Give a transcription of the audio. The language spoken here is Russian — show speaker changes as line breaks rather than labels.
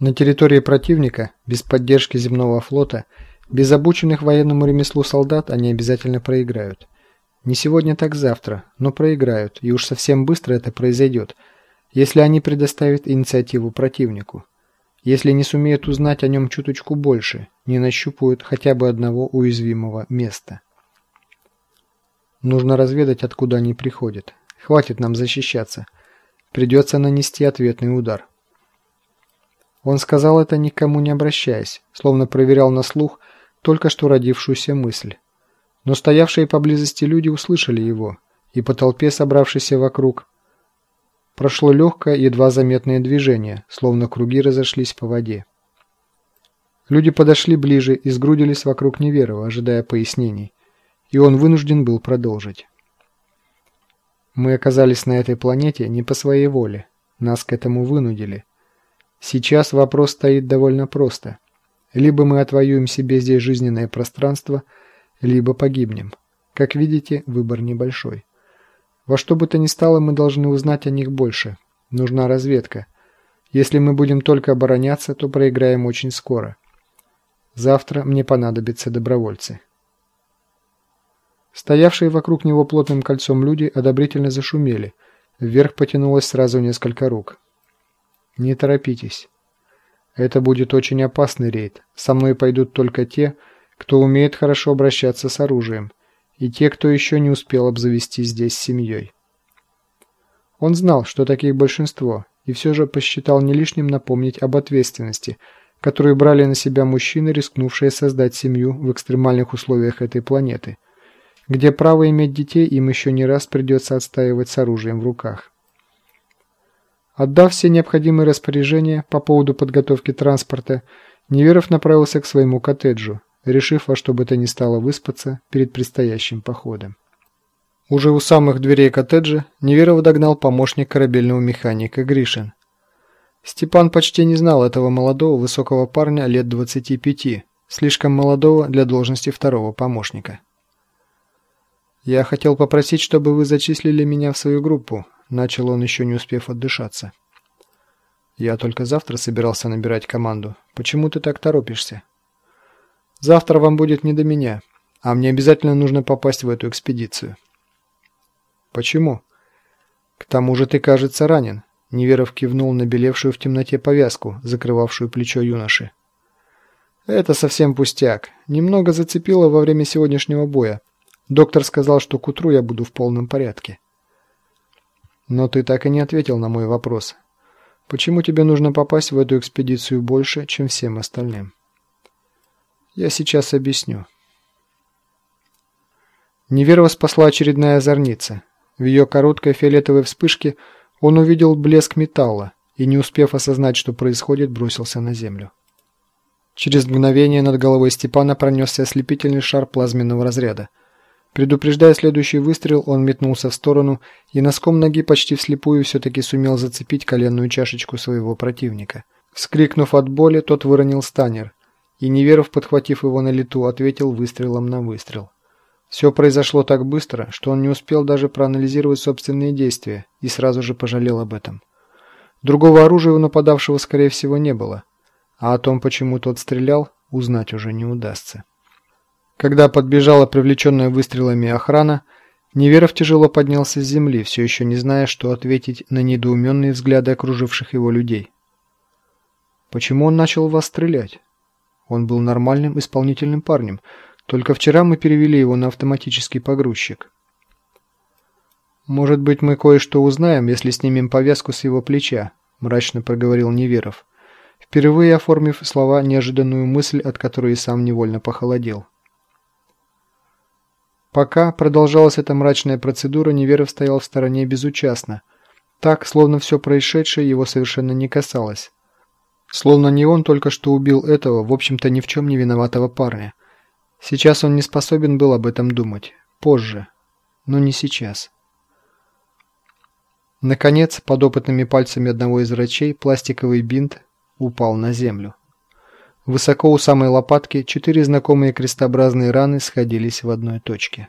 На территории противника, без поддержки земного флота, без обученных военному ремеслу солдат они обязательно проиграют. Не сегодня, так завтра, но проиграют, и уж совсем быстро это произойдет, если они предоставят инициативу противнику. Если не сумеют узнать о нем чуточку больше, не нащупают хотя бы одного уязвимого места. Нужно разведать, откуда они приходят. Хватит нам защищаться. Придется нанести ответный удар. Он сказал это никому не обращаясь, словно проверял на слух только что родившуюся мысль. Но стоявшие поблизости люди услышали его, и по толпе, собравшейся вокруг, прошло легкое, едва заметное движение, словно круги разошлись по воде. Люди подошли ближе и сгрудились вокруг Неверова, ожидая пояснений, и он вынужден был продолжить. Мы оказались на этой планете не по своей воле, нас к этому вынудили. Сейчас вопрос стоит довольно просто. Либо мы отвоюем себе здесь жизненное пространство, либо погибнем. Как видите, выбор небольшой. Во что бы то ни стало, мы должны узнать о них больше. Нужна разведка. Если мы будем только обороняться, то проиграем очень скоро. Завтра мне понадобятся добровольцы. Стоявшие вокруг него плотным кольцом люди одобрительно зашумели. Вверх потянулось сразу несколько рук. Не торопитесь. Это будет очень опасный рейд. Со мной пойдут только те, кто умеет хорошо обращаться с оружием, и те, кто еще не успел обзавестись здесь семьей. Он знал, что таких большинство, и все же посчитал не лишним напомнить об ответственности, которую брали на себя мужчины, рискнувшие создать семью в экстремальных условиях этой планеты, где право иметь детей им еще не раз придется отстаивать с оружием в руках. Отдав все необходимые распоряжения по поводу подготовки транспорта, Неверов направился к своему коттеджу, решив во что бы то ни стало выспаться перед предстоящим походом. Уже у самых дверей коттеджа Неверов догнал помощник корабельного механика Гришин. Степан почти не знал этого молодого высокого парня лет 25, слишком молодого для должности второго помощника. «Я хотел попросить, чтобы вы зачислили меня в свою группу», Начал он, еще не успев отдышаться. «Я только завтра собирался набирать команду. Почему ты так торопишься?» «Завтра вам будет не до меня, а мне обязательно нужно попасть в эту экспедицию». «Почему?» «К тому же ты, кажется, ранен», — Неверов кивнул на белевшую в темноте повязку, закрывавшую плечо юноши. «Это совсем пустяк. Немного зацепило во время сегодняшнего боя. Доктор сказал, что к утру я буду в полном порядке». Но ты так и не ответил на мой вопрос. Почему тебе нужно попасть в эту экспедицию больше, чем всем остальным? Я сейчас объясню. Неверова спасла очередная озорница. В ее короткой фиолетовой вспышке он увидел блеск металла и, не успев осознать, что происходит, бросился на землю. Через мгновение над головой Степана пронесся ослепительный шар плазменного разряда. Предупреждая следующий выстрел, он метнулся в сторону и носком ноги почти вслепую все-таки сумел зацепить коленную чашечку своего противника. Вскрикнув от боли, тот выронил станер, и Неверов, подхватив его на лету, ответил выстрелом на выстрел. Все произошло так быстро, что он не успел даже проанализировать собственные действия и сразу же пожалел об этом. Другого оружия у нападавшего, скорее всего, не было, а о том, почему тот стрелял, узнать уже не удастся. Когда подбежала привлеченная выстрелами охрана, Неверов тяжело поднялся с земли, все еще не зная, что ответить на недоуменные взгляды окруживших его людей. «Почему он начал вас стрелять? Он был нормальным, исполнительным парнем. Только вчера мы перевели его на автоматический погрузчик». «Может быть, мы кое-что узнаем, если снимем повязку с его плеча», – мрачно проговорил Неверов, впервые оформив слова неожиданную мысль, от которой и сам невольно похолодел. Пока продолжалась эта мрачная процедура, Неверов стоял в стороне безучастно. Так, словно все происшедшее его совершенно не касалось. Словно не он только что убил этого, в общем-то, ни в чем не виноватого парня. Сейчас он не способен был об этом думать. Позже. Но не сейчас. Наконец, под опытными пальцами одного из врачей, пластиковый бинт упал на землю. Высоко у самой лопатки четыре знакомые крестообразные раны сходились в одной точке.